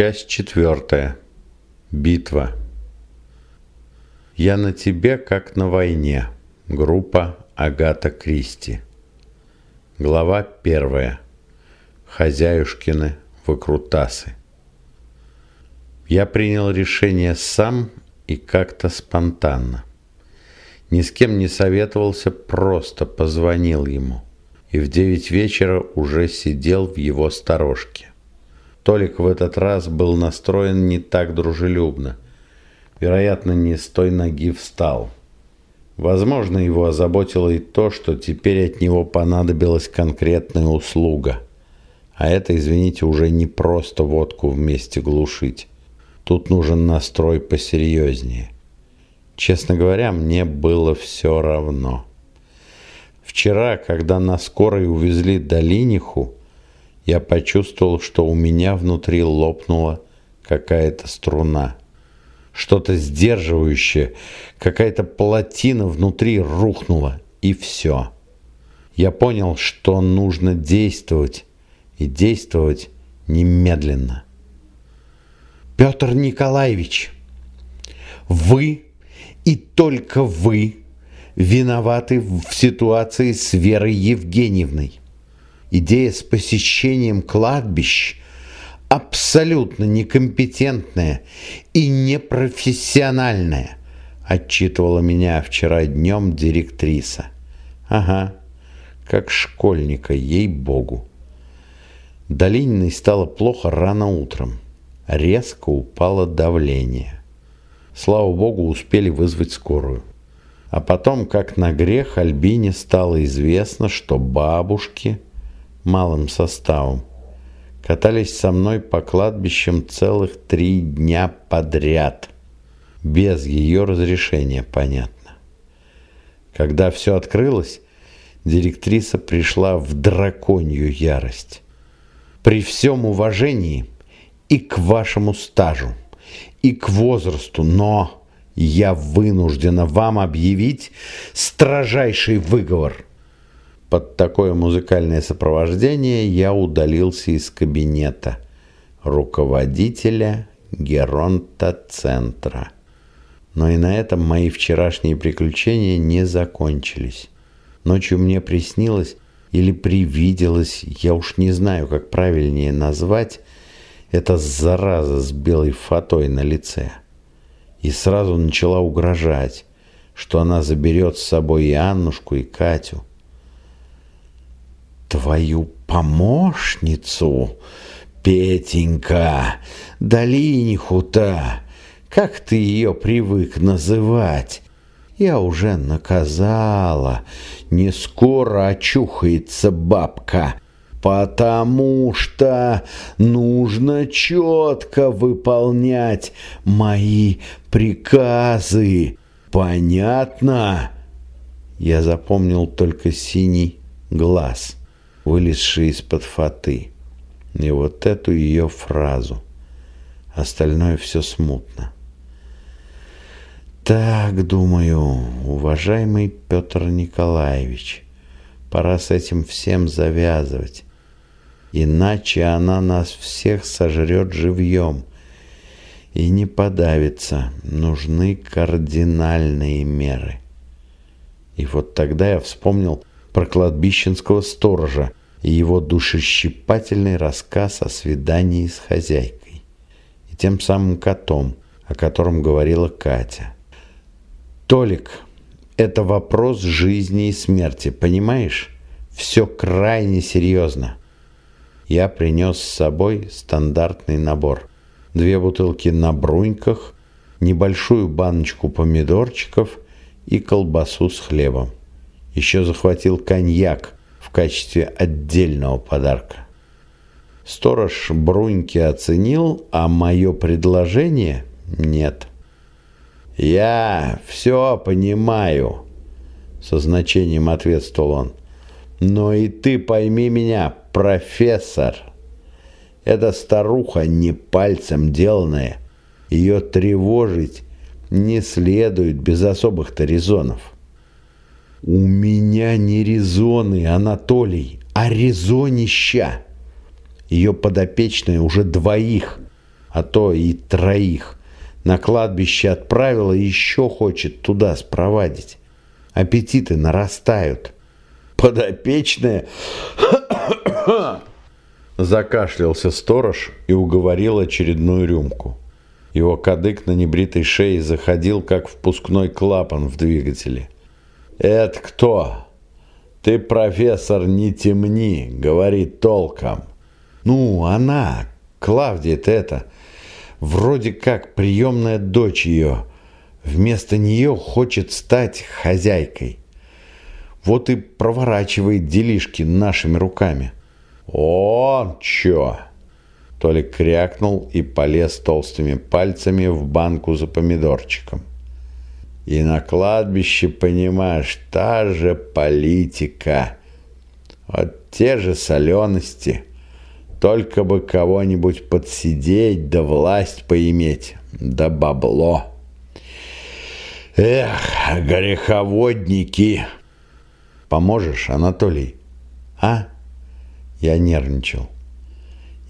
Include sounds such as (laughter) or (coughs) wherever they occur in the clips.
Часть четвертая. Битва. Я на тебе, как на войне. Группа Агата Кристи. Глава первая. Хозяюшкины выкрутасы. Я принял решение сам и как-то спонтанно. Ни с кем не советовался, просто позвонил ему. И в девять вечера уже сидел в его сторожке. Толик в этот раз был настроен не так дружелюбно. Вероятно, не с той ноги встал. Возможно, его озаботило и то, что теперь от него понадобилась конкретная услуга. А это, извините, уже не просто водку вместе глушить. Тут нужен настрой посерьезнее. Честно говоря, мне было все равно. Вчера, когда на скорой увезли Долиниху, я почувствовал, что у меня внутри лопнула какая-то струна. Что-то сдерживающее, какая-то плотина внутри рухнула, и все. Я понял, что нужно действовать, и действовать немедленно. Петр Николаевич, вы и только вы виноваты в ситуации с Верой Евгеньевной. Идея с посещением кладбищ абсолютно некомпетентная и непрофессиональная, отчитывала меня вчера днем директриса. Ага, как школьника, ей-богу. Долининой стало плохо рано утром. Резко упало давление. Слава богу, успели вызвать скорую. А потом, как на грех, Альбине стало известно, что бабушки малым составом. Катались со мной по кладбищам целых три дня подряд. Без ее разрешения, понятно. Когда все открылось, директриса пришла в драконью ярость. При всем уважении и к вашему стажу, и к возрасту, но я вынуждена вам объявить строжайший выговор – под такое музыкальное сопровождение я удалился из кабинета руководителя Геронта-центра. Но и на этом мои вчерашние приключения не закончились. Ночью мне приснилось или привиделось, я уж не знаю, как правильнее назвать, эта зараза с белой фатой на лице. И сразу начала угрожать, что она заберет с собой и Аннушку, и Катю твою помощницу, Петенька, Долиниху-то, как ты ее привык называть, я уже наказала, не скоро очухается бабка, потому что нужно четко выполнять мои приказы. Понятно? Я запомнил только синий глаз вылезший из-под фаты. И вот эту ее фразу. Остальное все смутно. Так, думаю, уважаемый Петр Николаевич, пора с этим всем завязывать. Иначе она нас всех сожрет живьем и не подавится. Нужны кардинальные меры. И вот тогда я вспомнил про кладбищенского сторожа, и его душещипательный рассказ о свидании с хозяйкой и тем самым котом, о котором говорила Катя. «Толик, это вопрос жизни и смерти, понимаешь? Все крайне серьезно». Я принес с собой стандартный набор. Две бутылки на бруньках, небольшую баночку помидорчиков и колбасу с хлебом. Еще захватил коньяк, в качестве отдельного подарка. Сторож Бруньки оценил, а мое предложение нет. «Я все понимаю», — со значением ответствовал он. «Но и ты пойми меня, профессор. Эта старуха не пальцем деланная. Ее тревожить не следует без особых-то резонов». «У меня не резоны, Анатолий, а резонища!» Ее подопечные уже двоих а то и троих. На кладбище отправила еще хочет туда спровадить. Аппетиты нарастают. Подопечная... (coughs) Закашлялся сторож и уговорил очередную рюмку. Его кадык на небритой шее заходил, как впускной клапан в двигателе. «Это кто?» «Ты, профессор, не темни, говори толком». «Ну, она, Клавдия-то это, вроде как приемная дочь ее, вместо нее хочет стать хозяйкой. Вот и проворачивает делишки нашими руками». «О, чё!» Толик крякнул и полез толстыми пальцами в банку за помидорчиком. И на кладбище, понимаешь, та же политика. Вот те же солености. Только бы кого-нибудь подсидеть, да власть поиметь, да бабло. Эх, греховодники! Поможешь, Анатолий? А? Я нервничал.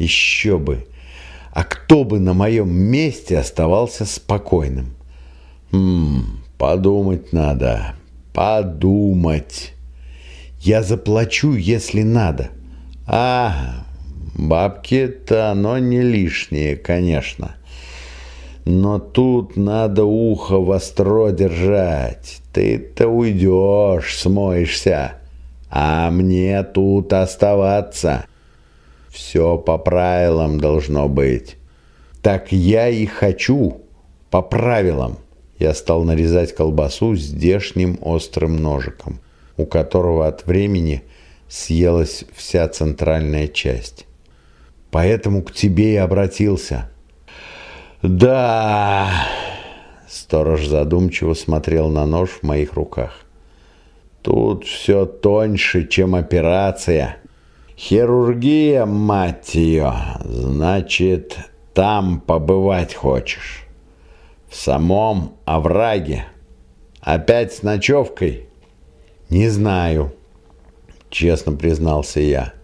Еще бы! А кто бы на моем месте оставался спокойным? Хм, подумать надо. Подумать. Я заплачу, если надо. А, бабки-то оно не лишнее, конечно. Но тут надо ухо востро держать. Ты-то уйдешь, смоешься. А мне тут оставаться. Все по правилам должно быть. Так я и хочу. По правилам. Я стал нарезать колбасу здешним острым ножиком, у которого от времени съелась вся центральная часть. Поэтому к тебе и обратился. Да, сторож задумчиво смотрел на нож в моих руках. Тут все тоньше, чем операция. Хирургия, мать ее, значит, там побывать хочешь. В самом овраге. Опять с ночевкой? Не знаю, честно признался я.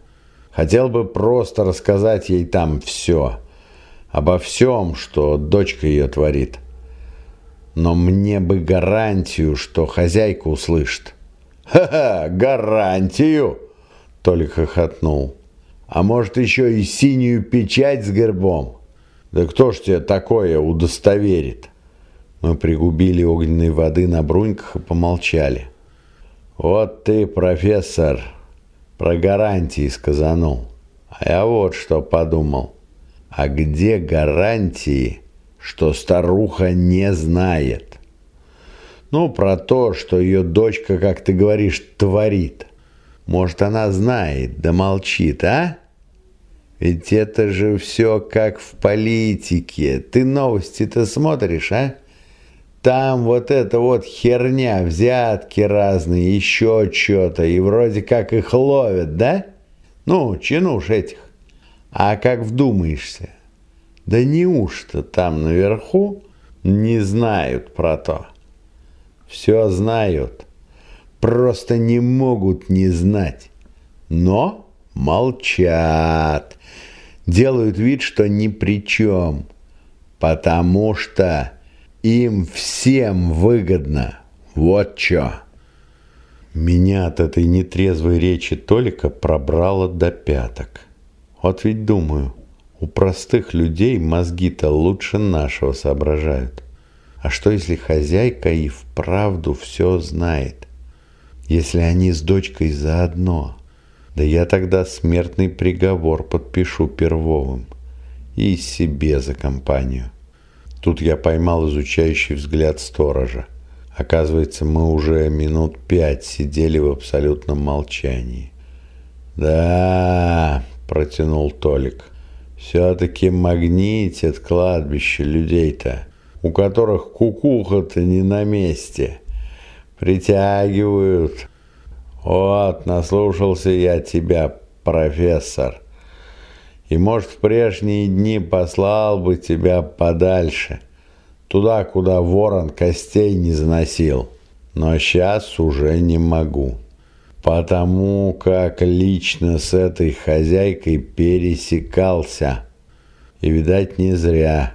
Хотел бы просто рассказать ей там все. Обо всем, что дочка ее творит. Но мне бы гарантию, что хозяйка услышит. «Ха-ха, гарантию!» Толик хохотнул. «А может, еще и синюю печать с гербом? Да кто ж тебе такое удостоверит?» Мы пригубили огненной воды на бруньках и помолчали. «Вот ты, профессор, про гарантии сказанул. А я вот что подумал. А где гарантии, что старуха не знает?» Ну, про то, что ее дочка, как ты говоришь, творит. Может, она знает, да молчит, а? Ведь это же все как в политике. Ты новости-то смотришь, а? Там вот эта вот херня, взятки разные, еще что-то, и вроде как их ловят, да? Ну, чинуш этих. А как вдумаешься? Да неужто там наверху не знают про то? все знают, просто не могут не знать, но молчат, делают вид, что ни при чем, потому что им всем выгодно. Вот что. Меня от этой нетрезвой речи Толика пробрало до пяток. Вот ведь думаю, у простых людей мозги-то лучше нашего соображают. А что, если хозяйка и вправду все знает? Если они с дочкой заодно? Да я тогда смертный приговор подпишу Первовым. И себе за компанию. Тут я поймал изучающий взгляд сторожа. Оказывается, мы уже минут пять сидели в абсолютном молчании. «Да», — протянул Толик, — «все-таки магнитит кладбище людей-то у которых кукуха-то не на месте. Притягивают. Вот, наслушался я тебя, профессор. И, может, в прежние дни послал бы тебя подальше, туда, куда ворон костей не заносил. Но сейчас уже не могу, потому как лично с этой хозяйкой пересекался. И, видать, не зря.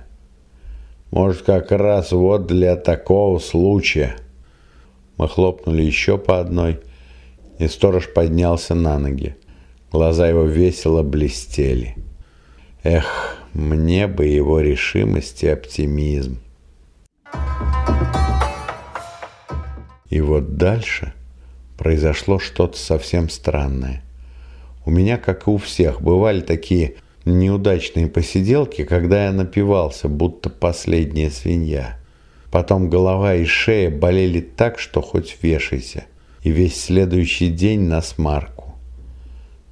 Может, как раз вот для такого случая. Мы хлопнули еще по одной, и сторож поднялся на ноги. Глаза его весело блестели. Эх, мне бы его решимость и оптимизм. И вот дальше произошло что-то совсем странное. У меня, как и у всех, бывали такие неудачные посиделки, когда я напивался, будто последняя свинья. Потом голова и шея болели так, что хоть вешайся, и весь следующий день на смарку.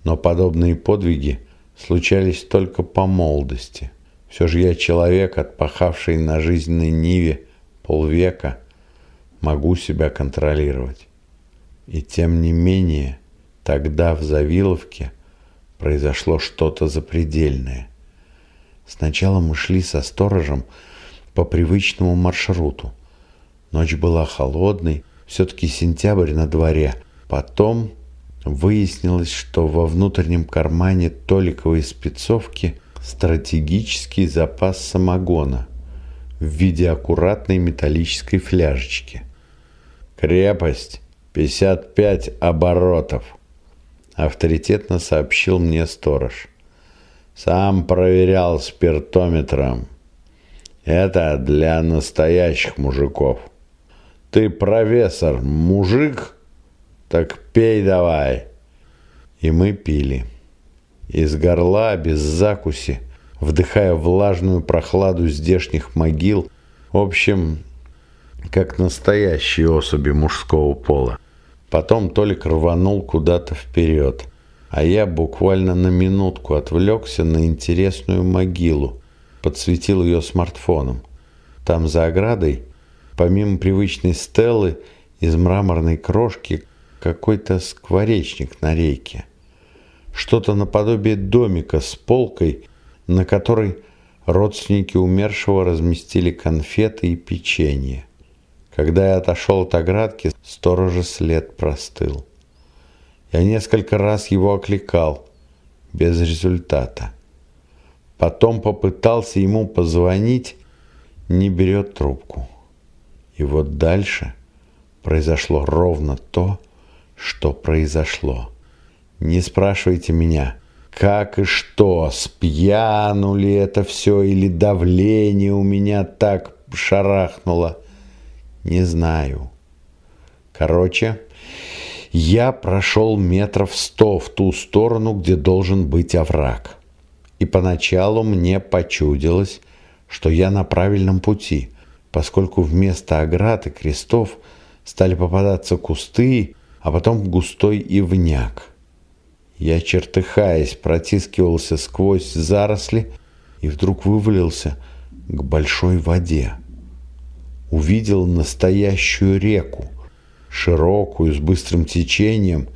Но подобные подвиги случались только по молодости. Все же я человек, отпахавший на жизненной ниве полвека, могу себя контролировать. И тем не менее, тогда в Завиловке произошло что-то запредельное. Сначала мы шли со сторожем по привычному маршруту. Ночь была холодной, все-таки сентябрь на дворе. Потом выяснилось, что во внутреннем кармане Толиковой спецовки стратегический запас самогона в виде аккуратной металлической фляжечки. «Крепость 55 оборотов», — авторитетно сообщил мне сторож. «Сам проверял спиртометром. Это для настоящих мужиков. Ты профессор, мужик?» Так пей давай. И мы пили. Из горла, без закуси, вдыхая влажную прохладу здешних могил, в общем, как настоящие особи мужского пола. Потом Толик рванул куда-то вперед, а я буквально на минутку отвлекся на интересную могилу, подсветил ее смартфоном. Там за оградой, помимо привычной стелы из мраморной крошки, какой-то скворечник на рейке. Что-то наподобие домика с полкой, на которой родственники умершего разместили конфеты и печенье. Когда я отошел от оградки, сторожа след простыл. Я несколько раз его окликал, без результата. Потом попытался ему позвонить, не берет трубку. И вот дальше произошло ровно то, что произошло. Не спрашивайте меня, как и что, спьяну ли это все или давление у меня так шарахнуло. Не знаю. Короче, я прошел метров сто в ту сторону, где должен быть овраг. И поначалу мне почудилось, что я на правильном пути, поскольку вместо оград и крестов стали попадаться кусты, а потом густой ивняк. Я, чертыхаясь, протискивался сквозь заросли и вдруг вывалился к большой воде. Увидел настоящую реку, широкую, с быстрым течением.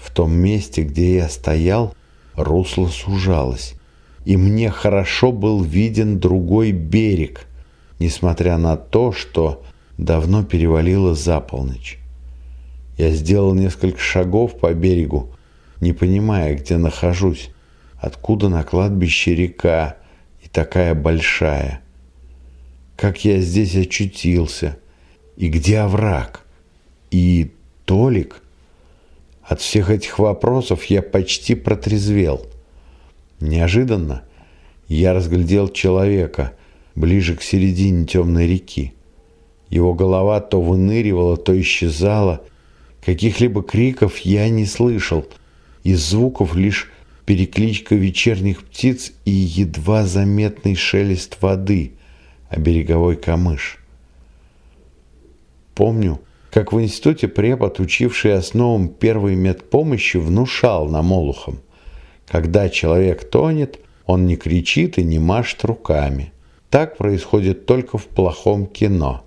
В том месте, где я стоял, русло сужалось, и мне хорошо был виден другой берег, несмотря на то, что давно перевалило за полночь. Я сделал несколько шагов по берегу, не понимая, где нахожусь, откуда на кладбище река и такая большая. Как я здесь очутился, и где овраг, и Толик? От всех этих вопросов я почти протрезвел. Неожиданно я разглядел человека ближе к середине темной реки. Его голова то выныривала, то исчезала, Каких-либо криков я не слышал. Из звуков лишь перекличка вечерних птиц и едва заметный шелест воды, а береговой камыш. Помню, как в институте препод, учивший основам первой медпомощи, внушал на Молухом. Когда человек тонет, он не кричит и не машет руками. Так происходит только в плохом кино.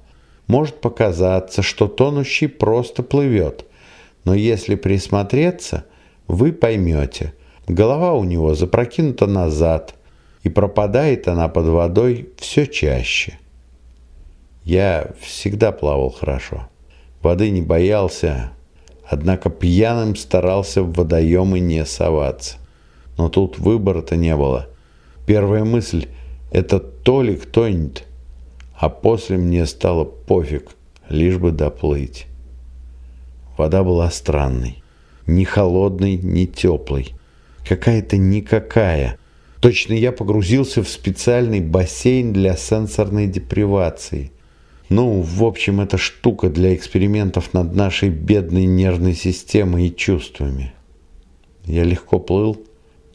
Может показаться, что тонущий просто плывет, но если присмотреться, вы поймете, голова у него запрокинута назад, и пропадает она под водой все чаще. Я всегда плавал хорошо, воды не боялся, однако пьяным старался в водоемы не соваться. Но тут выбора-то не было. Первая мысль – это то ли кто-нибудь, а после мне стало пофиг, лишь бы доплыть. Вода была странной, ни холодной, ни теплой, какая-то никакая. Точно я погрузился в специальный бассейн для сенсорной депривации – ну, в общем, это штука для экспериментов над нашей бедной нервной системой и чувствами. Я легко плыл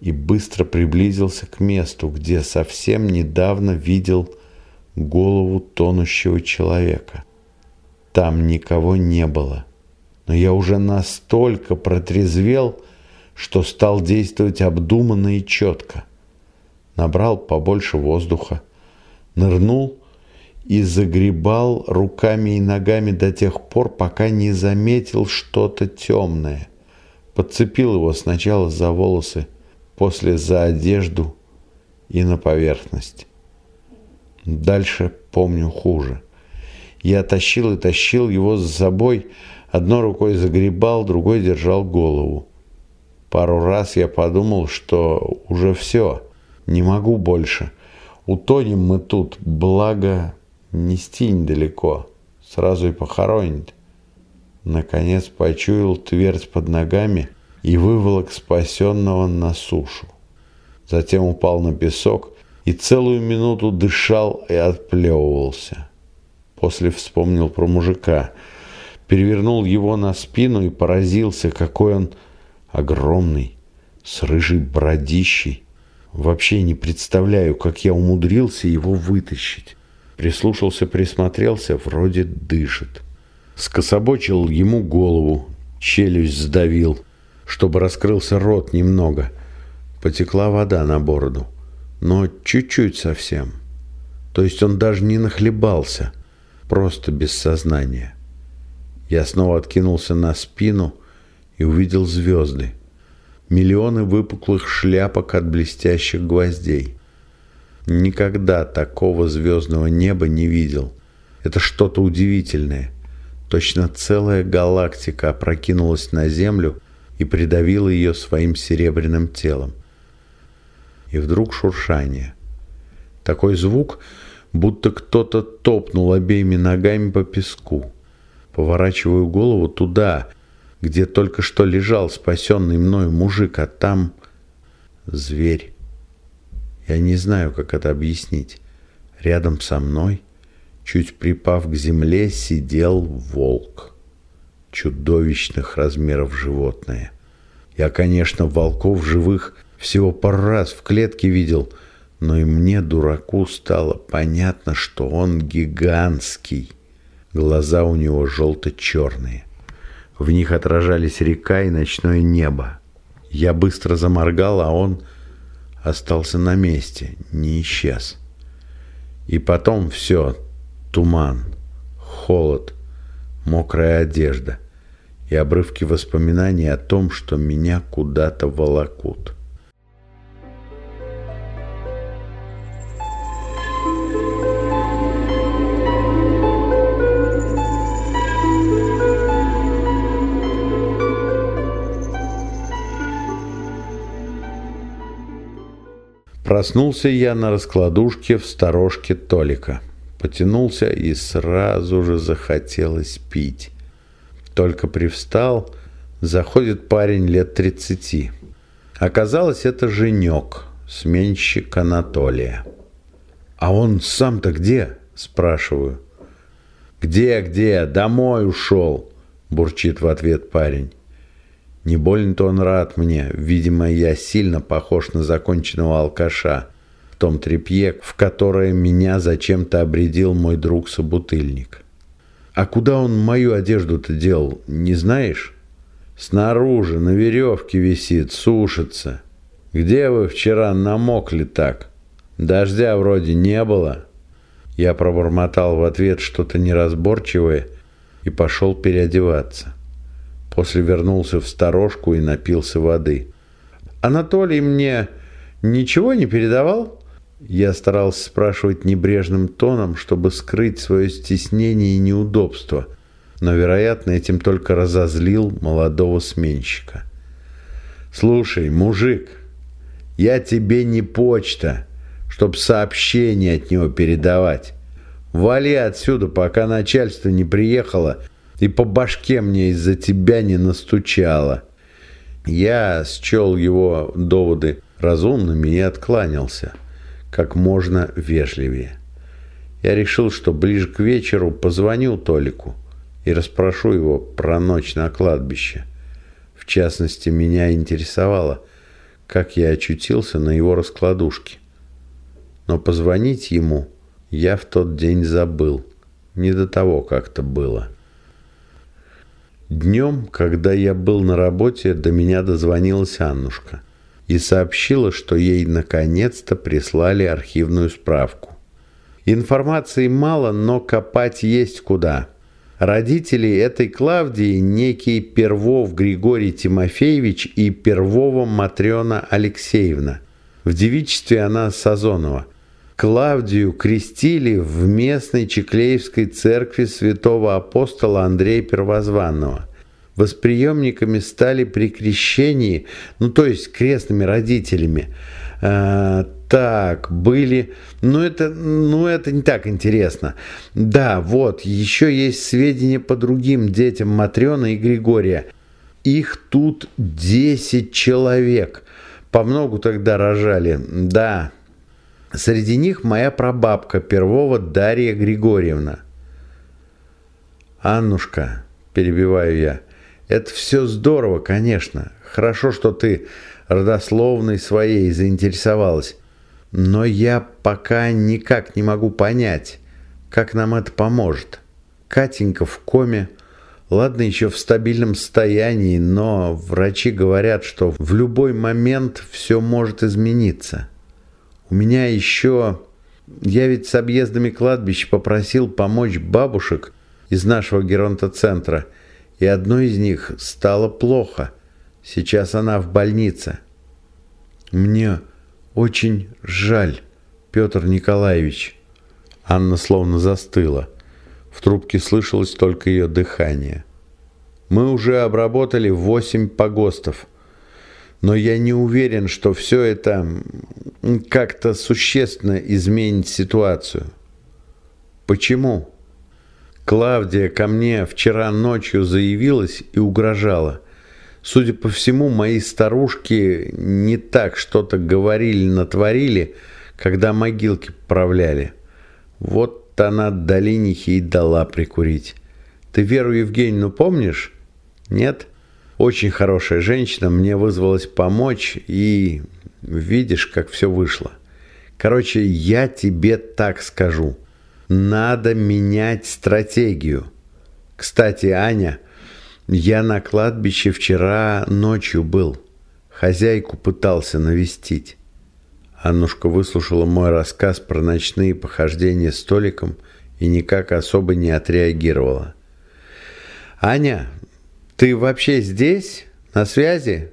и быстро приблизился к месту, где совсем недавно видел голову тонущего человека. Там никого не было. Но я уже настолько протрезвел, что стал действовать обдуманно и четко. Набрал побольше воздуха, нырнул и загребал руками и ногами до тех пор, пока не заметил что-то темное. Подцепил его сначала за волосы, после за одежду и на поверхность. Дальше помню хуже. Я тащил и тащил его за собой, одной рукой загребал, другой держал голову. Пару раз я подумал, что уже все, не могу больше. Утонем мы тут, благо нести недалеко, сразу и похоронит. Наконец почуял твердь под ногами и выволок спасенного на сушу. Затем упал на песок и целую минуту дышал и отплевывался. После вспомнил про мужика, перевернул его на спину и поразился, какой он огромный, с рыжей бородищей. Вообще не представляю, как я умудрился его вытащить. Прислушался, присмотрелся, вроде дышит. Скособочил ему голову, челюсть сдавил, чтобы раскрылся рот немного. Потекла вода на бороду, но чуть-чуть совсем. То есть он даже не нахлебался, просто без сознания. Я снова откинулся на спину и увидел звезды. Миллионы выпуклых шляпок от блестящих гвоздей. Никогда такого звездного неба не видел. Это что-то удивительное. Точно целая галактика опрокинулась на Землю и придавила ее своим серебряным телом. И вдруг шуршание. Такой звук, будто кто-то топнул обеими ногами по песку. Поворачиваю голову туда, где только что лежал спасенный мною мужик, а там зверь. Я не знаю, как это объяснить. Рядом со мной, чуть припав к земле, сидел волк. Чудовищных размеров животное. Я, конечно, волков живых всего пару раз в клетке видел, но и мне, дураку, стало понятно, что он гигантский. Глаза у него желто-черные. В них отражались река и ночное небо. Я быстро заморгал, а он остался на месте, не исчез. И потом все, туман, холод, мокрая одежда и обрывки воспоминаний о том, что меня куда-то волокут. Проснулся я на раскладушке в сторожке Толика. Потянулся и сразу же захотелось пить. Только привстал, заходит парень лет тридцати. Оказалось, это Женек, сменщик Анатолия. «А он сам-то где?» – спрашиваю. «Где, где? Домой ушел!» – бурчит в ответ парень. Не больно-то он рад мне. Видимо, я сильно похож на законченного алкаша. В том трепье, в которое меня зачем-то обредил мой друг-собутыльник. А куда он мою одежду-то делал, не знаешь? Снаружи, на веревке висит, сушится. Где вы вчера намокли так? Дождя вроде не было. Я пробормотал в ответ что-то неразборчивое и пошел переодеваться. После вернулся в сторожку и напился воды. «Анатолий мне ничего не передавал?» Я старался спрашивать небрежным тоном, чтобы скрыть свое стеснение и неудобство, но, вероятно, этим только разозлил молодого сменщика. «Слушай, мужик, я тебе не почта, чтобы сообщение от него передавать. Вали отсюда, пока начальство не приехало и по башке мне из-за тебя не настучало. Я счел его доводы разумными и откланялся как можно вежливее. Я решил, что ближе к вечеру позвоню Толику и расспрошу его про ночь на кладбище. В частности, меня интересовало, как я очутился на его раскладушке. Но позвонить ему я в тот день забыл. Не до того как-то было. Днем, когда я был на работе, до меня дозвонилась Аннушка и сообщила, что ей наконец-то прислали архивную справку. Информации мало, но копать есть куда. Родители этой Клавдии некий Первов Григорий Тимофеевич и Первова Матрена Алексеевна. В девичестве она Сазонова. Клавдию крестили в местной Чеклеевской церкви святого апостола Андрея Первозванного. Восприемниками стали при крещении, ну то есть крестными родителями. А, так, были... Ну это, ну, это не так интересно. Да, вот, еще есть сведения по другим детям Матрена и Григория. Их тут 10 человек. По многу тогда рожали. Да, Среди них моя прабабка Первого Дарья Григорьевна. «Аннушка», – перебиваю я, – «это все здорово, конечно. Хорошо, что ты родословной своей заинтересовалась. Но я пока никак не могу понять, как нам это поможет. Катенька в коме, ладно еще в стабильном состоянии, но врачи говорят, что в любой момент все может измениться». Меня еще... Я ведь с объездами кладбищ попросил помочь бабушек из нашего геронтоцентра, и одной из них стало плохо. Сейчас она в больнице. Мне очень жаль, Петр Николаевич. Анна словно застыла. В трубке слышалось только ее дыхание. Мы уже обработали восемь погостов но я не уверен, что все это как-то существенно изменит ситуацию. Почему? Клавдия ко мне вчера ночью заявилась и угрожала. Судя по всему, мои старушки не так что-то говорили, натворили, когда могилки поправляли. Вот она долинихи и дала прикурить. Ты Веру Евгеньевну помнишь? Нет? Очень хорошая женщина, мне вызвалась помочь, и видишь, как все вышло. Короче, я тебе так скажу. Надо менять стратегию. Кстати, Аня, я на кладбище вчера ночью был. Хозяйку пытался навестить. Аннушка выслушала мой рассказ про ночные похождения с Толиком и никак особо не отреагировала. «Аня, ты вообще здесь? На связи?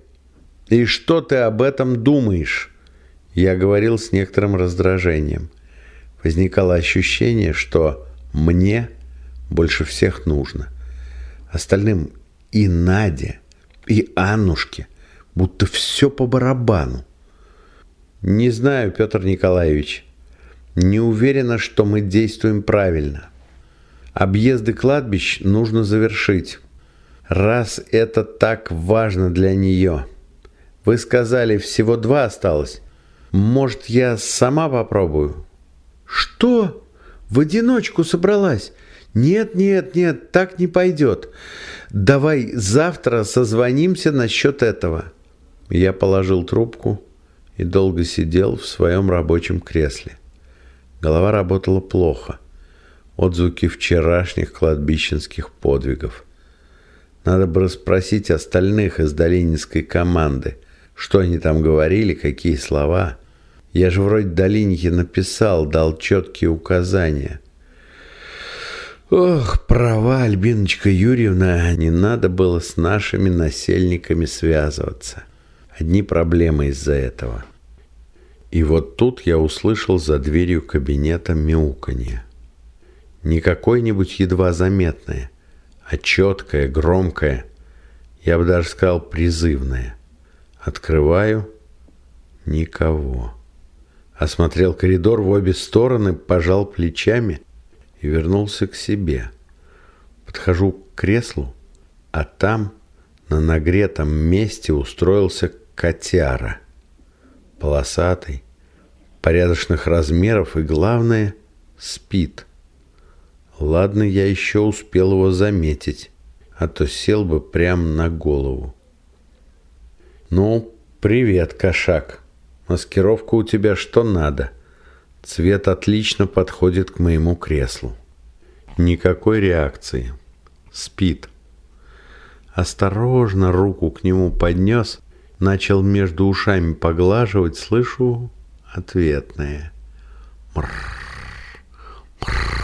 И что ты об этом думаешь? Я говорил с некоторым раздражением. Возникало ощущение, что мне больше всех нужно. Остальным и Наде, и Аннушке будто все по барабану. Не знаю, Петр Николаевич. Не уверена, что мы действуем правильно. Объезды кладбищ нужно завершить раз это так важно для нее. Вы сказали, всего два осталось. Может, я сама попробую? Что? В одиночку собралась? Нет, нет, нет, так не пойдет. Давай завтра созвонимся насчет этого. Я положил трубку и долго сидел в своем рабочем кресле. Голова работала плохо. Отзвуки вчерашних кладбищенских подвигов – надо бы расспросить остальных из долининской команды, что они там говорили, какие слова. Я же вроде Долинихе написал, дал четкие указания. Ох, права, Альбиночка Юрьевна, не надо было с нашими насельниками связываться. Одни проблемы из-за этого. И вот тут я услышал за дверью кабинета мяуканье. Не какое-нибудь едва заметное, а четкое, громкое, я бы даже сказал призывное. Открываю – никого. осмотрел коридор в обе стороны, пожал плечами и вернулся к себе. Подхожу к креслу, а там на нагретом месте устроился котяра. Полосатый, порядочных размеров и, главное, спит. Ладно, я еще успел его заметить, а то сел бы прямо на голову. «Ну, привет, кошак. Маскировка у тебя что надо. Цвет отлично подходит к моему креслу. Никакой реакции. Спит. Осторожно руку к нему поднес, начал между ушами поглаживать, слышу ответное. Мрррр, мрррр.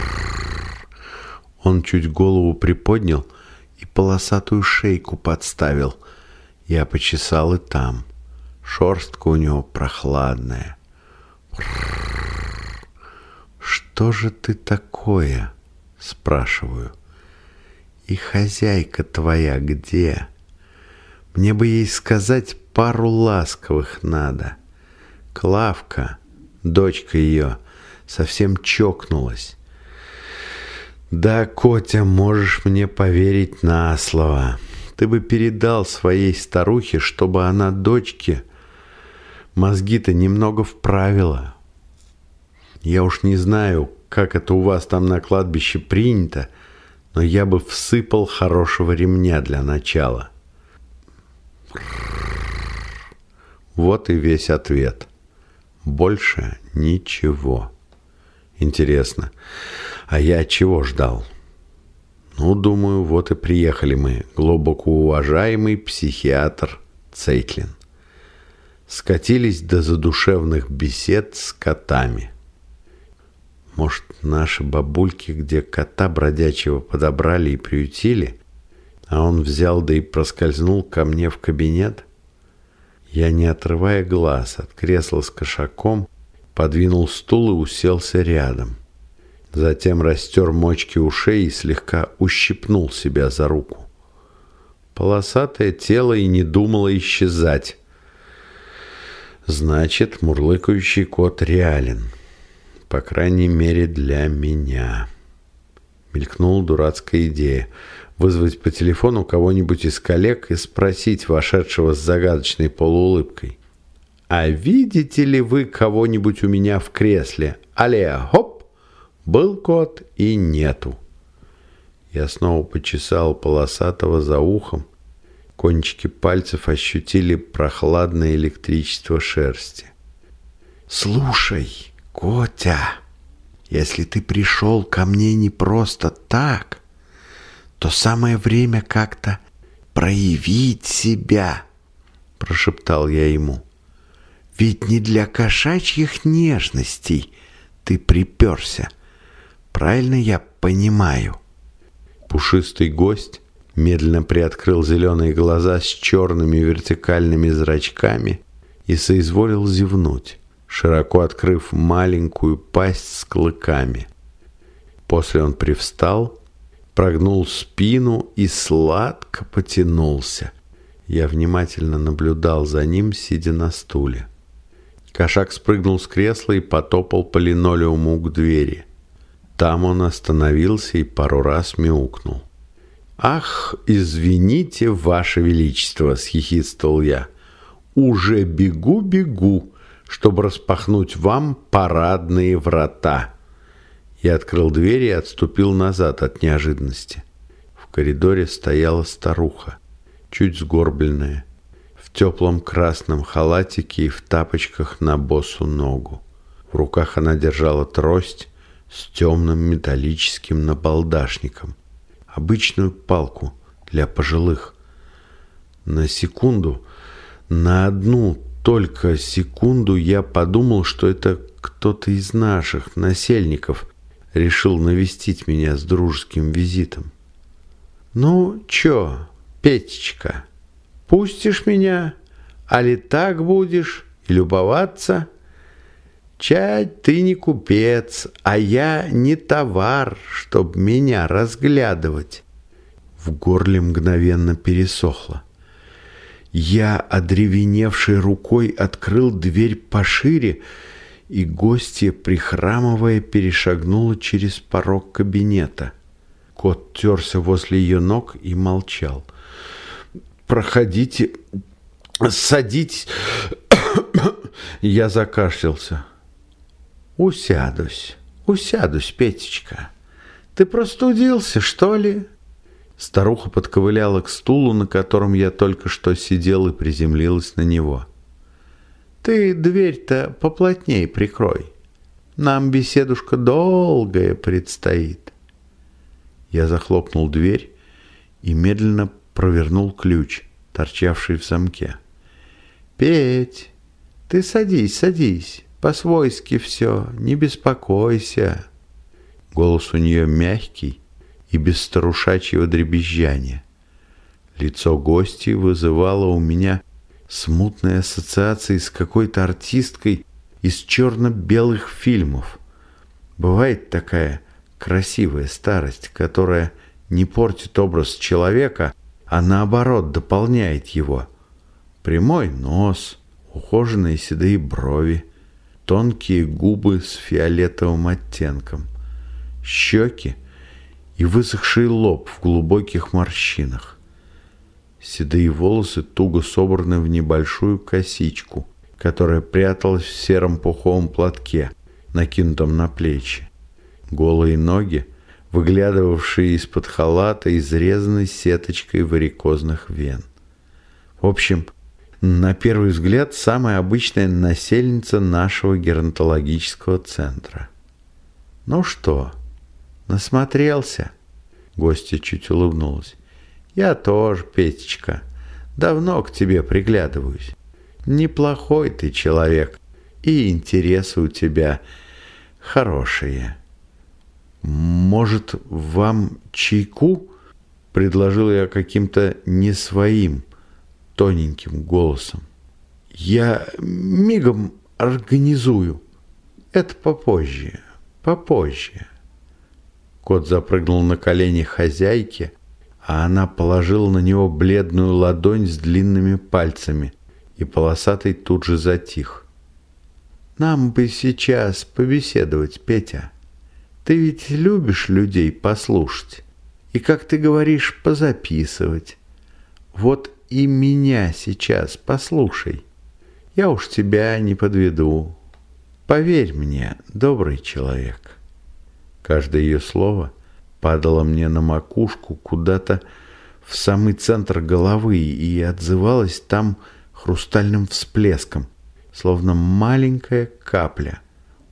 Он чуть голову приподнял и полосатую шейку подставил – я почесал и там. Шорстка у него прохладная. «Что же ты такое?» — спрашиваю. «И хозяйка твоя где? Мне бы ей сказать пару ласковых надо. Клавка, дочка ее, совсем чокнулась. Да, Котя, можешь мне поверить на слово ты бы передал своей старухе, чтобы она дочке мозги-то немного вправила. Я уж не знаю, как это у вас там на кладбище принято, но я бы всыпал хорошего ремня для начала. Вот и весь ответ. Больше ничего. Интересно, а я чего ждал? — ну, думаю, вот и приехали мы, глубоко уважаемый психиатр Цейтлин. Скатились до задушевных бесед с котами. Может, наши бабульки, где кота бродячего подобрали и приютили, а он взял да и проскользнул ко мне в кабинет? Я, не отрывая глаз от кресла с кошаком, подвинул стул и уселся рядом – Затем растер мочки ушей и слегка ущипнул себя за руку. Полосатое тело и не думало исчезать. Значит, мурлыкающий кот реален. По крайней мере, для меня. Мелькнула дурацкая идея. Вызвать по телефону кого-нибудь из коллег и спросить вошедшего с загадочной полуулыбкой. «А видите ли вы кого-нибудь у меня в кресле? Алле, хоп!» Был кот и нету. Я снова почесал полосатого за ухом. Кончики пальцев ощутили прохладное электричество шерсти. «Слушай, Котя, если ты пришел ко мне не просто так, то самое время как-то проявить себя», — прошептал я ему. «Ведь не для кошачьих нежностей ты приперся» Правильно я понимаю?» Пушистый гость медленно приоткрыл зеленые глаза с черными вертикальными зрачками и соизволил зевнуть, широко открыв маленькую пасть с клыками. После он привстал, прогнул спину и сладко потянулся. Я внимательно наблюдал за ним, сидя на стуле. Кошак спрыгнул с кресла и потопал по линолеуму к двери. Там он остановился и пару раз мяукнул. «Ах, извините, Ваше Величество!» — схихидствовал я. «Уже бегу-бегу, чтобы распахнуть вам парадные врата!» Я открыл дверь и отступил назад от неожиданности. В коридоре стояла старуха, чуть сгорбленная, в теплом красном халатике и в тапочках на босу ногу. В руках она держала трость, с темным металлическим набалдашником, обычную палку для пожилых. На секунду, на одну только секунду я подумал, что это кто-то из наших насельников решил навестить меня с дружеским визитом. «Ну, чё, Петечка, пустишь меня, а ли так будешь и любоваться?» Чать ты не купец, а я не товар, чтоб меня разглядывать. В горле мгновенно пересохло. Я, одревеневшей рукой, открыл дверь пошире и гостья, прихрамывая, перешагнула через порог кабинета. Кот терся возле ее ног и молчал. «Проходите, садитесь!» (coughs) Я закашлялся. «Усядусь, усядусь, Петечка. Ты простудился, что ли?» Старуха подковыляла к стулу, на котором я только что сидел и приземлилась на него. «Ты дверь-то поплотней прикрой. Нам беседушка долгая предстоит». Я захлопнул дверь и медленно провернул ключ, торчавший в замке. «Петь, ты садись, садись, по-свойски все, не беспокойся». Голос у нее мягкий, и без старушачьего дребезжания. Лицо гостей вызывало у меня смутные ассоциации с какой-то артисткой из черно-белых фильмов. Бывает такая красивая старость, которая не портит образ человека, а наоборот дополняет его. Прямой нос, ухоженные седые брови, тонкие губы с фиолетовым оттенком, щеки – и высохший лоб в глубоких морщинах. Седые волосы туго собраны в небольшую косичку, которая пряталась в сером пуховом платке, накинутом на плечи. Голые ноги, выглядывавшие из-под халата, изрезаны сеточкой варикозных вен. В общем, на первый взгляд, самая обычная насельница нашего геронтологического центра. Ну что, Насмотрелся? Гостья чуть улыбнулась. Я тоже, Петечка. Давно к тебе приглядываюсь. Неплохой ты человек. И интересы у тебя хорошие. Может, вам чайку? Предложил я каким-то не своим, тоненьким голосом. Я мигом организую. Это попозже, попозже. Кот запрыгнул на колени хозяйки, а она положила на него бледную ладонь с длинными пальцами, и полосатый тут же затих. «Нам бы сейчас побеседовать, Петя. Ты ведь любишь людей послушать и, как ты говоришь, позаписывать. Вот и меня сейчас послушай. Я уж тебя не подведу. Поверь мне, добрый человек». Каждое ее слово падало мне на макушку куда-то в самый центр головы и отзывалось там хрустальным всплеском, словно маленькая капля,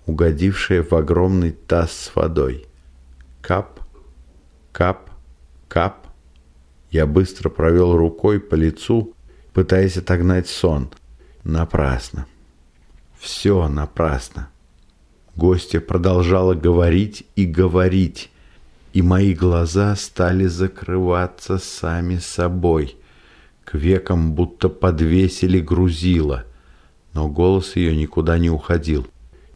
угодившая в огромный таз с водой. Кап, кап, кап. Я быстро провел рукой по лицу, пытаясь отогнать сон. Напрасно. Все напрасно. Гостья продолжала говорить и говорить, и мои глаза стали закрываться сами собой. К векам будто подвесили грузило, но голос ее никуда не уходил.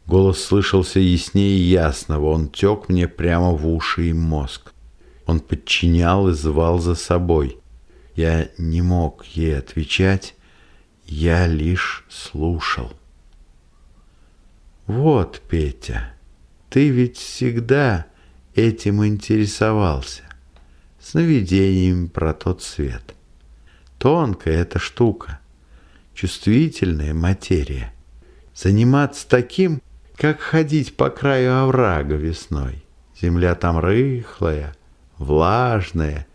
Голос слышался яснее ясного, он тек мне прямо в уши и мозг. Он подчинял и звал за собой. Я не мог ей отвечать, я лишь слушал. Вот, Петя, ты ведь всегда этим интересовался. Сновидениями про тот свет. Тонкая эта штука, чувствительная материя. Заниматься таким, как ходить по краю оврага весной. Земля там рыхлая, влажная.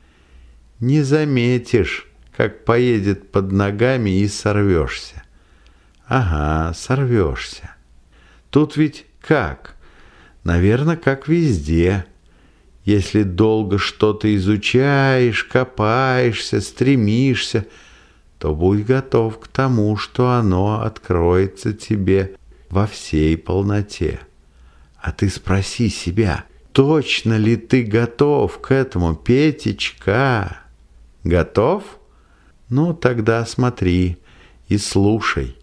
Не заметишь, как поедет под ногами и сорвешься. Ага, сорвешься. Тут ведь как? Наверное, как везде. Если долго что-то изучаешь, копаешься, стремишься, то будь готов к тому, что оно откроется тебе во всей полноте. А ты спроси себя, точно ли ты готов к этому, Петечка? Готов? Ну, тогда смотри и слушай.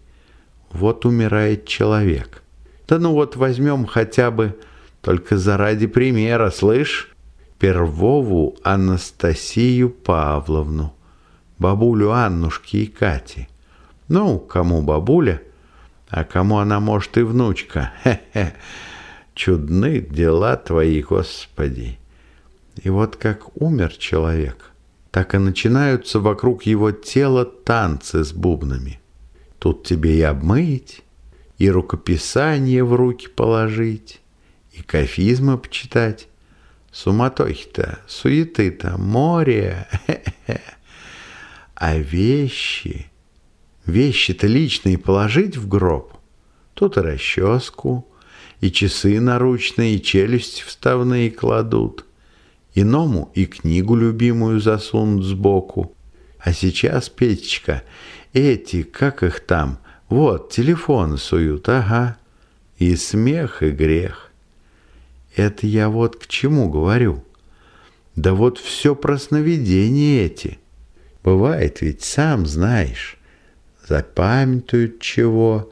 Вот умирает человек. Да ну вот возьмем хотя бы, только заради примера, слышь, Первову Анастасию Павловну, бабулю Аннушки и Кати. Ну, кому бабуля, А кому она может и внучка? (laughs) Хе-хе. Чудны дела твои, Господи. И вот как умер человек, так и начинаются вокруг его тела танцы с бубнами. Тут тебе и обмыть, и рукописание в руки положить, и кафизмы почитать. Суматохи-то, суеты-то, море. А вещи, вещи-то личные положить в гроб. Тут расческу, и часы наручные, и челюсти вставные кладут. Иному и книгу любимую засунут сбоку. А сейчас, Петечка, эти, как их там, вот, телефоны суют, ага. И смех, и грех. Это я вот к чему говорю. Да вот все про сновидения эти. Бывает ведь, сам знаешь, запамятуют чего.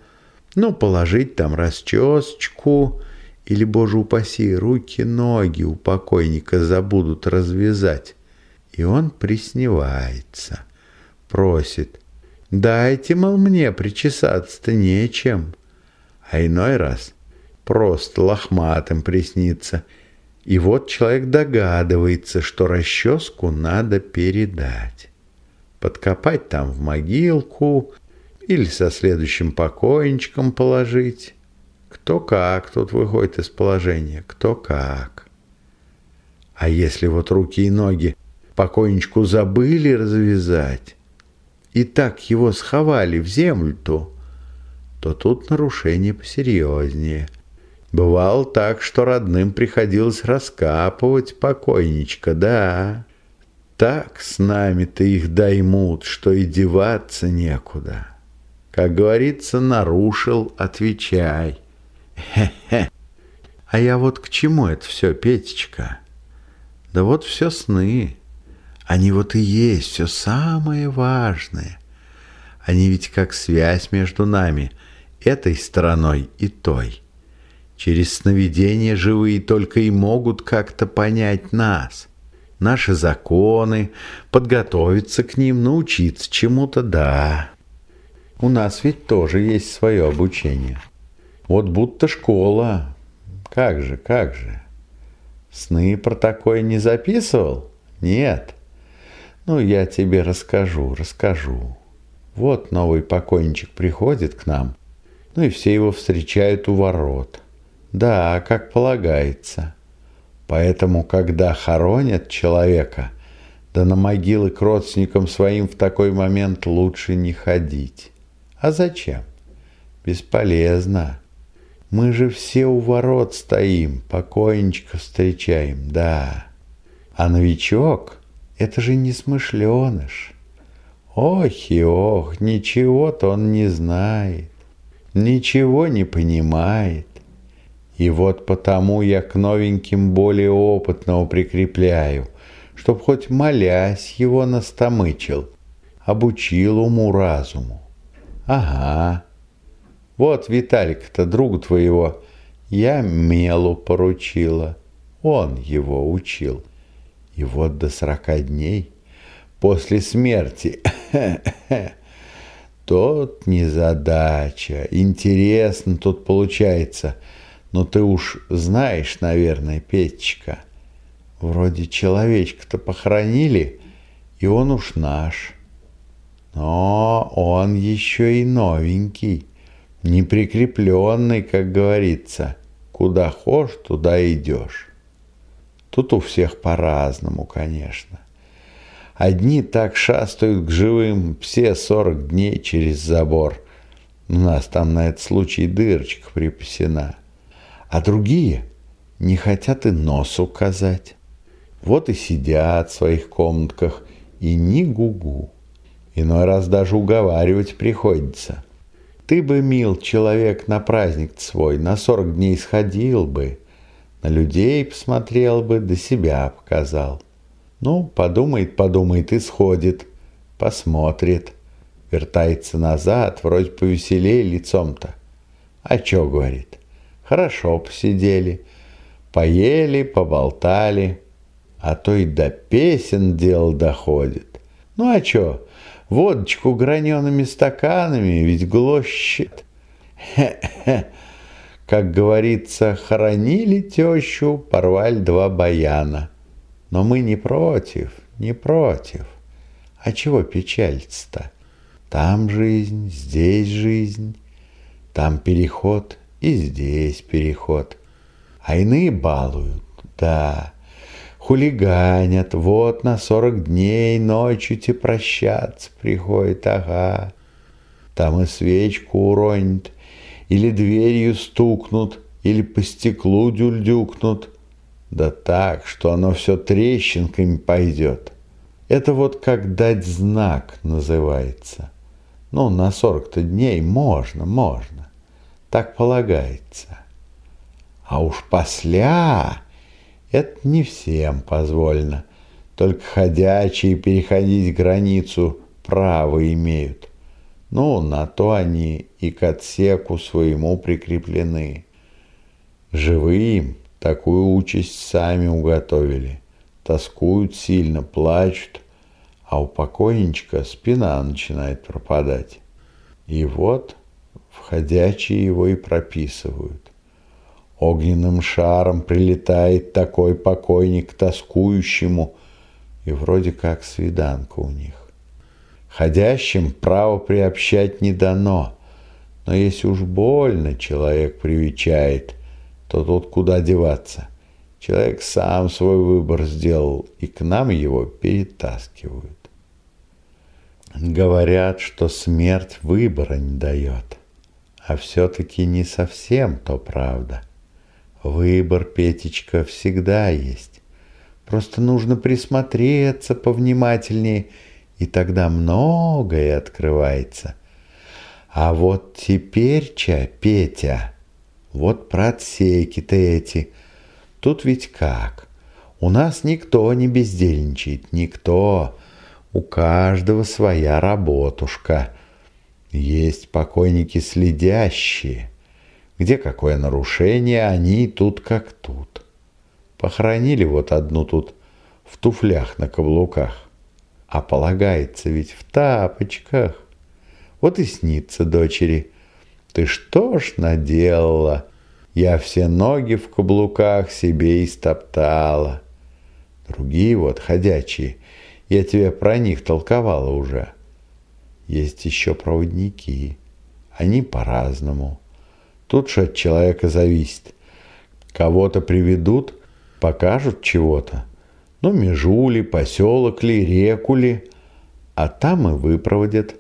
Ну, положить там расчесочку или, боже упаси, руки-ноги у покойника забудут развязать. И он присневается, просит, дайте, мол, мне причесаться-то нечем. А иной раз просто лохматым приснится. И вот человек догадывается, что расческу надо передать. Подкопать там в могилку или со следующим покойничком положить. Кто как тут выходит из положения, кто как. А если вот руки и ноги покойничку забыли развязать, и так его сховали в землю, то, тут нарушение посерьезнее. Бывало так, что родным приходилось раскапывать покойничка, да. Так с нами-то их даймут, что и деваться некуда. Как говорится, нарушил, отвечай. Хе-хе. А я вот к чему это все, Петечка? Да вот все сны. Они вот и есть все самое важное. Они ведь как связь между нами, этой стороной и той. Через сновидения живые только и могут как-то понять нас, наши законы, подготовиться к ним, научиться чему-то, да. У нас ведь тоже есть свое обучение. Вот будто школа. Как же, как же. Сны про такое не записывал? Нет. Ну, я тебе расскажу, расскажу. Вот новый покойничек приходит к нам, ну и все его встречают у ворот. Да, как полагается. Поэтому, когда хоронят человека, да на могилы к родственникам своим в такой момент лучше не ходить. А зачем? Бесполезно. Мы же все у ворот стоим, покойничка встречаем, да. А новичок — это же не смышленыш. Ох и ох, ничего-то он не знает, ничего не понимает. И вот потому я к новеньким более опытного прикрепляю, чтоб хоть молясь его настомычил, обучил уму-разуму. Ага, вот Виталик-то, другу твоего, я мелу поручила. Он его учил. И вот до сорока дней после смерти (laughs) Тот незадача. Интересно тут получается. Но ты уж знаешь, наверное, Петечка. Вроде человечка-то похоронили, и он уж наш. Но он еще и новенький неприкрепленный, как говорится. Куда хошь, туда идешь. Тут у всех по-разному, конечно. Одни так шастают к живым все сорок дней через забор. У нас там на этот случай дырочка припасена. А другие не хотят и нос указать. Вот и сидят в своих комнатках и ни гугу. Иной раз даже уговаривать приходится – ты бы, мил человек, на праздник свой на сорок дней сходил бы, на людей посмотрел бы, до себя показал. Ну, подумает, подумает и сходит, посмотрит, вертается назад, вроде повеселее лицом-то. А чё, говорит, хорошо посидели, поели, поболтали, а то и до песен дело доходит. Ну а чё, водочку гранеными стаканами ведь глощет. Хе-хе. Как говорится, хоронили тещу, порвали два баяна. Но мы не против, не против. А чего печалиться-то? Там жизнь, здесь жизнь, там переход и здесь переход. А иные балуют, да, хулиганят, вот на сорок дней ночью те прощаться приходит, ага. Там и свечку уронит, или дверью стукнут, или по стеклу дюльдюкнут. Да так, что оно все трещинками пойдет. Это вот как дать знак называется. Ну, на сорок-то дней можно, можно. Так полагается. А уж после это не всем позволено. Только ходячие переходить границу право имеют. Ну, на то они и к отсеку своему прикреплены. Живым такую участь сами уготовили. Тоскуют сильно, плачут, а у покойничка спина начинает пропадать. И вот входячие его и прописывают. Огненным шаром прилетает такой покойник к тоскующему, и вроде как свиданка у них. Ходящим право приобщать не дано, но если уж больно человек привечает, то тут куда деваться. Человек сам свой выбор сделал, и к нам его перетаскивают. Говорят, что смерть выбора не дает, а все-таки не совсем то правда. Выбор, Петечка, всегда есть. Просто нужно присмотреться повнимательнее – и тогда многое открывается. А вот теперь, ча, Петя, вот про отсеки-то эти. Тут ведь как? У нас никто не бездельничает, никто. У каждого своя работушка. Есть покойники следящие. Где какое нарушение, они тут как тут. Похоронили вот одну тут в туфлях на каблуках а полагается ведь в тапочках. Вот и снится дочери. Ты что ж наделала? Я все ноги в каблуках себе истоптала. Другие вот ходячие, я тебе про них толковала уже. Есть еще проводники. Они по-разному. Тут же от человека зависит. Кого-то приведут, покажут чего-то, ну, межу ли, поселок ли, реку ли. А там и выпроводят.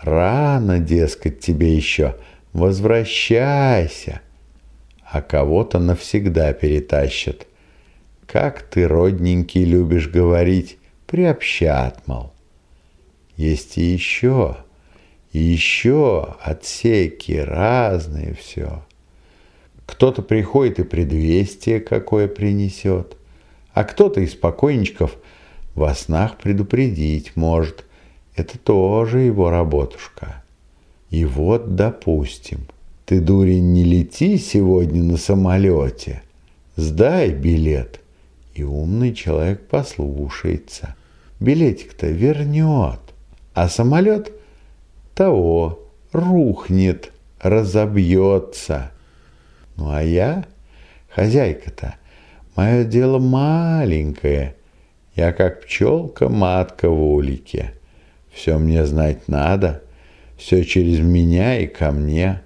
Рано, дескать, тебе еще. Возвращайся. А кого-то навсегда перетащат. Как ты, родненький, любишь говорить, приобщат, мол. Есть и еще, еще отсеки разные все. Кто-то приходит и предвестие какое принесет а кто-то из покойничков во снах предупредить может. Это тоже его работушка. И вот, допустим, ты, дурень, не лети сегодня на самолете, сдай билет, и умный человек послушается. Билетик-то вернет, а самолет того рухнет, разобьется. Ну а я, хозяйка-то, Мое дело маленькое. Я как пчелка-матка в улике. Все мне знать надо, все через меня и ко мне.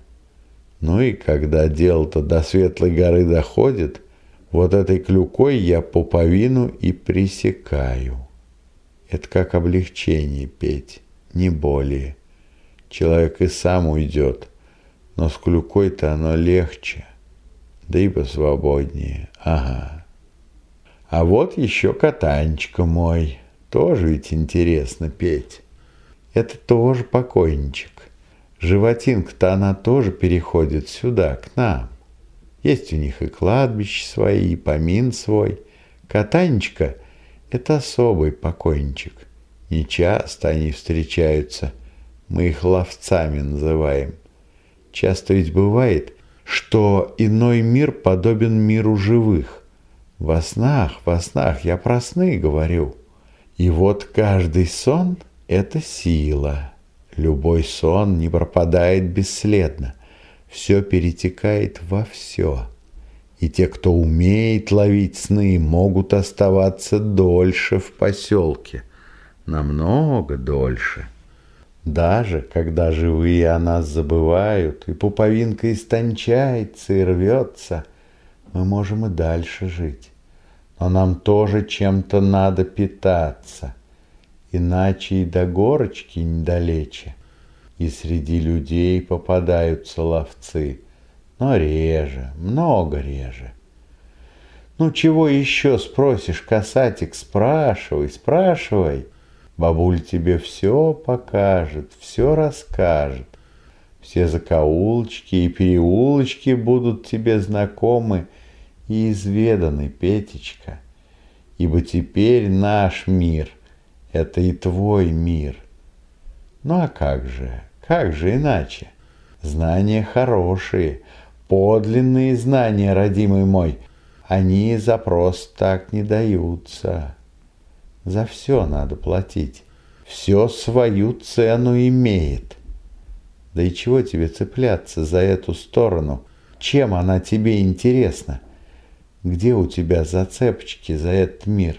Ну и когда дело-то до Светлой горы доходит, вот этой клюкой я пуповину и пресекаю. Это как облегчение петь, не более. Человек и сам уйдет, но с клюкой-то оно легче, да и посвободнее, ага. А вот еще катанчика мой. Тоже ведь интересно петь. Это тоже покойничек. Животинка-то она тоже переходит сюда, к нам. Есть у них и кладбище свои, и помин свой. Катанечка — это особый покойничек. Не часто они встречаются. Мы их ловцами называем. Часто ведь бывает, что иной мир подобен миру живых. Во снах, во снах, я про сны говорю. И вот каждый сон — это сила. Любой сон не пропадает бесследно. Все перетекает во все. И те, кто умеет ловить сны, могут оставаться дольше в поселке. Намного дольше. Даже когда живые о нас забывают, и пуповинка истончается и рвется, мы можем и дальше жить. Но нам тоже чем-то надо питаться, иначе и до горочки недалече. И среди людей попадаются ловцы, но реже, много реже. Ну чего еще спросишь, касатик, спрашивай, спрашивай. Бабуль тебе все покажет, все расскажет. Все закоулочки и переулочки будут тебе знакомы и изведаны, Петечка. Ибо теперь наш мир — это и твой мир. Ну а как же, как же иначе? Знания хорошие, подлинные знания, родимый мой, они за так не даются. За все надо платить. Все свою цену имеет. Да и чего тебе цепляться за эту сторону? Чем она тебе интересна? Где у тебя зацепочки за этот мир?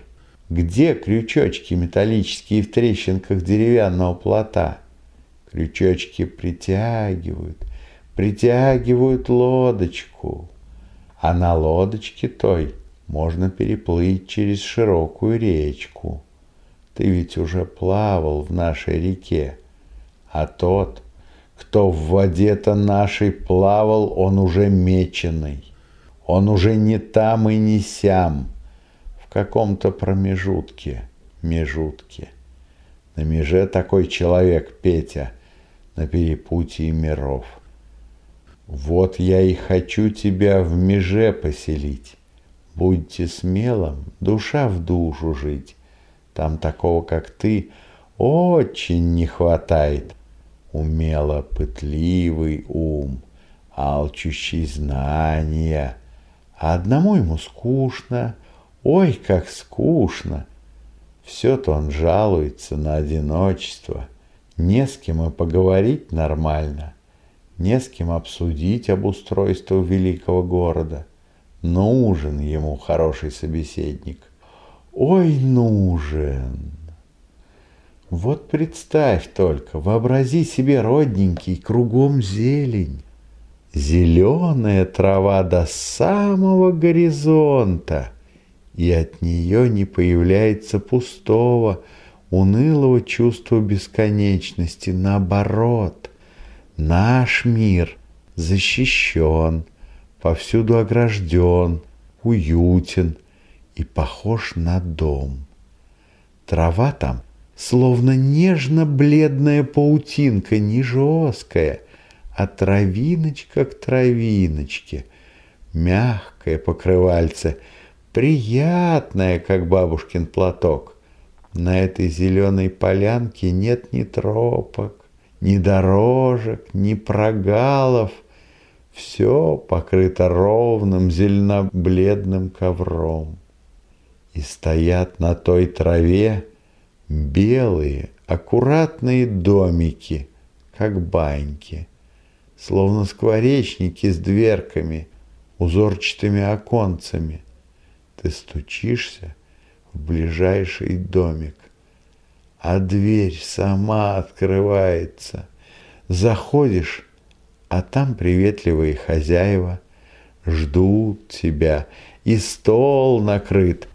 Где крючочки металлические в трещинках деревянного плота? Крючочки притягивают, притягивают лодочку. А на лодочке той можно переплыть через широкую речку. Ты ведь уже плавал в нашей реке, а тот, кто в воде-то нашей плавал, он уже меченый. Он уже не там и не сям, в каком-то промежутке, межутке. На меже такой человек, Петя, на перепутье миров. Вот я и хочу тебя в меже поселить. Будьте смелым, душа в душу жить. Там такого, как ты, очень не хватает. Умело пытливый ум, алчущий знания. А одному ему скучно, ой, как скучно. Все-то он жалуется на одиночество. Не с кем и поговорить нормально, не с кем обсудить обустройство великого города – Нужен ему хороший собеседник. Ой, нужен. Вот представь только, вообрази себе, родненький, кругом зелень. Зеленая трава до самого горизонта, и от нее не появляется пустого, унылого чувства бесконечности. Наоборот, наш мир защищен, повсюду огражден, уютен и похож на дом. Трава там словно нежно-бледная паутинка, не жесткая, а травиночка к травиночке, мягкое покрывальце, приятное, как бабушкин платок. На этой зеленой полянке нет ни тропок, ни дорожек, ни прогалов, все покрыто ровным зелено-бледным ковром. И стоят на той траве белые, аккуратные домики, как баньки, словно скворечники с дверками, узорчатыми оконцами. Ты стучишься в ближайший домик, а дверь сама открывается. Заходишь, а там приветливые хозяева ждут тебя, и стол накрыт,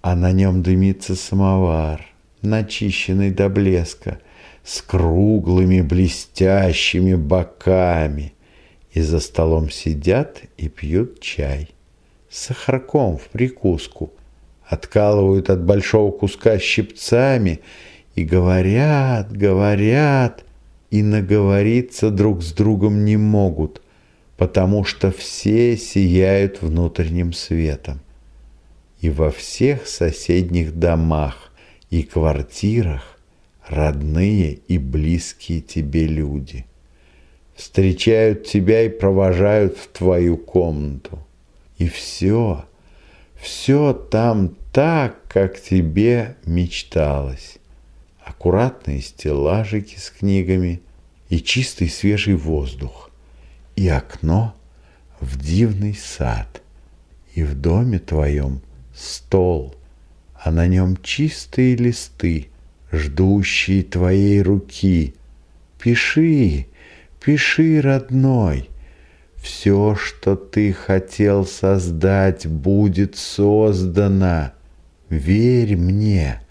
а на нем дымится самовар, начищенный до блеска, с круглыми блестящими боками. И за столом сидят и пьют чай. С сахарком в прикуску. Откалывают от большого куска щипцами и говорят, говорят – и наговориться друг с другом не могут, потому что все сияют внутренним светом. И во всех соседних домах и квартирах родные и близкие тебе люди встречают тебя и провожают в твою комнату. И все, все там так, как тебе мечталось аккуратные стеллажики с книгами и чистый свежий воздух. И окно в дивный сад, и в доме твоем стол, а на нем чистые листы, ждущие твоей руки. Пиши, пиши, родной, все, что ты хотел создать, будет создано. Верь мне,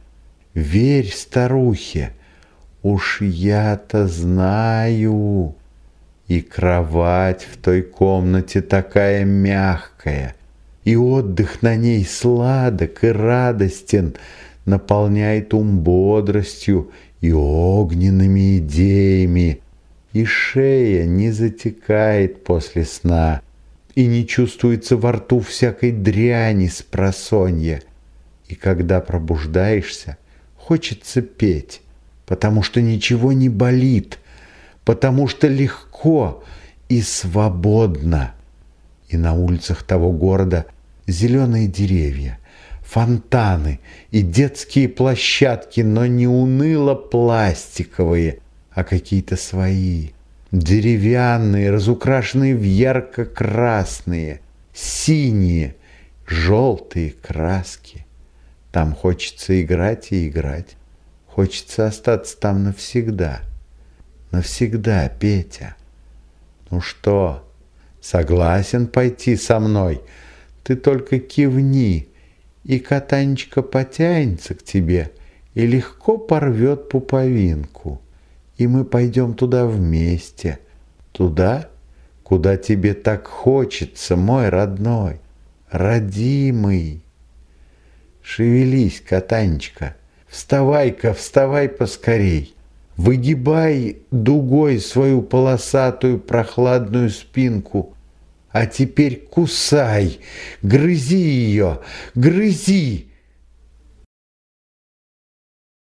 верь старухе, уж я-то знаю. И кровать в той комнате такая мягкая, и отдых на ней сладок и радостен, наполняет ум бодростью и огненными идеями и шея не затекает после сна, и не чувствуется во рту всякой дряни с просонья. И когда пробуждаешься, хочется петь, потому что ничего не болит, потому что легко и свободно. И на улицах того города зеленые деревья, фонтаны и детские площадки, но не уныло пластиковые – а какие-то свои, деревянные, разукрашенные в ярко-красные, синие, желтые краски. Там хочется играть и играть. Хочется остаться там навсегда. Навсегда, Петя. Ну что, согласен пойти со мной? Ты только кивни, и катанечка потянется к тебе и легко порвет пуповинку и мы пойдем туда вместе. Туда, куда тебе так хочется, мой родной, родимый. Шевелись, катанечка, вставай-ка, вставай поскорей. Выгибай дугой свою полосатую прохладную спинку, а теперь кусай, грызи ее, грызи,